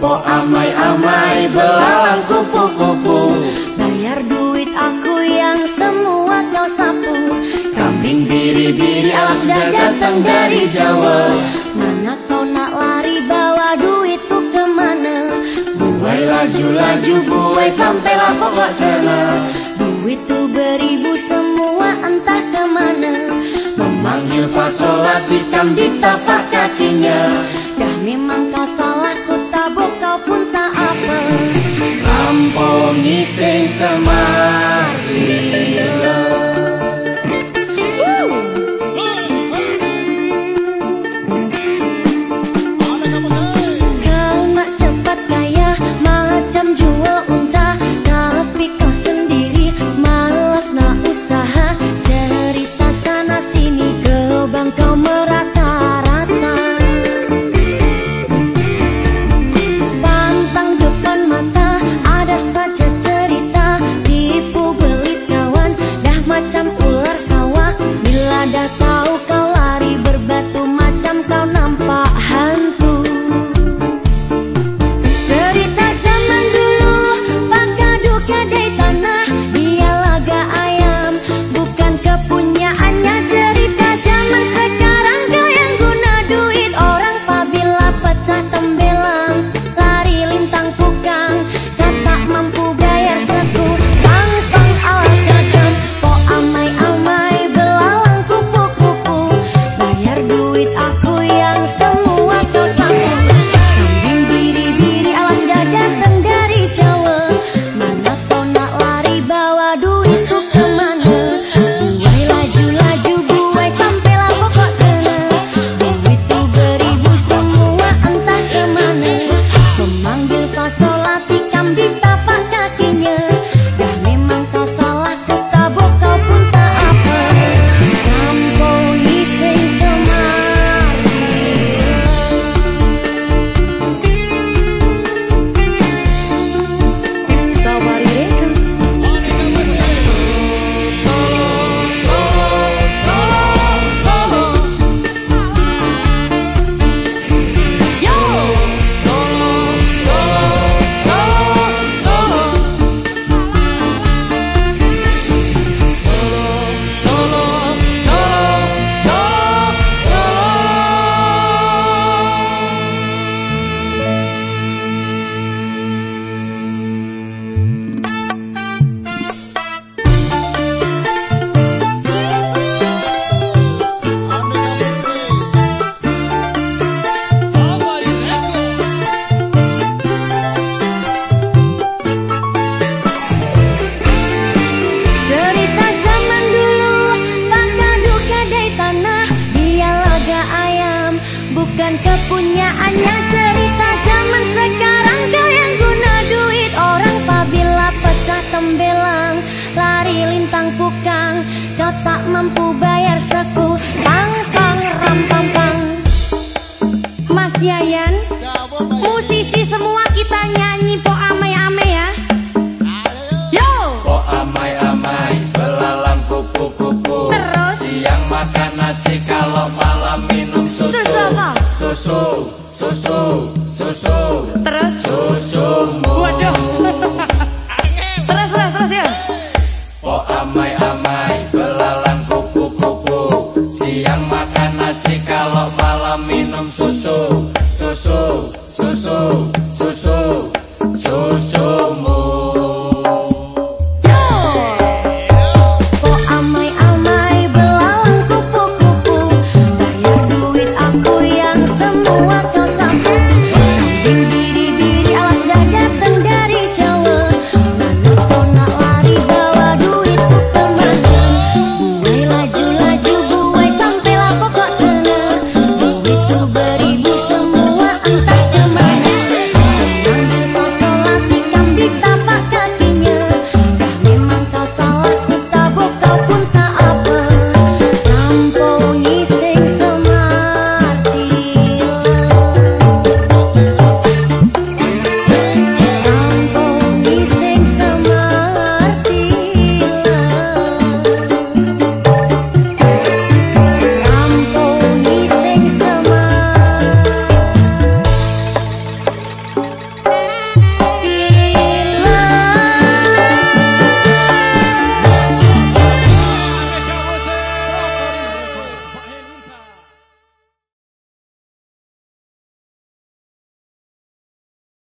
Po amai-amai belang kupu-kupu. Bayar duit aku yang semua kau sapu. Kambing biri-biri alas sudah datang dari Jawa. Mana kau nak lari bawa duit duitku ke mana? Buai laju-laju buai sampailah pokok sana. Duit tu beribu semua entah ke mana. Memanggil fasolati kambing tapak kakinya. Dah memang kau salahku omnisciência magna. bojomu Waduh Terus terus terus ya. Po amai amai belalang kupu kupu Siang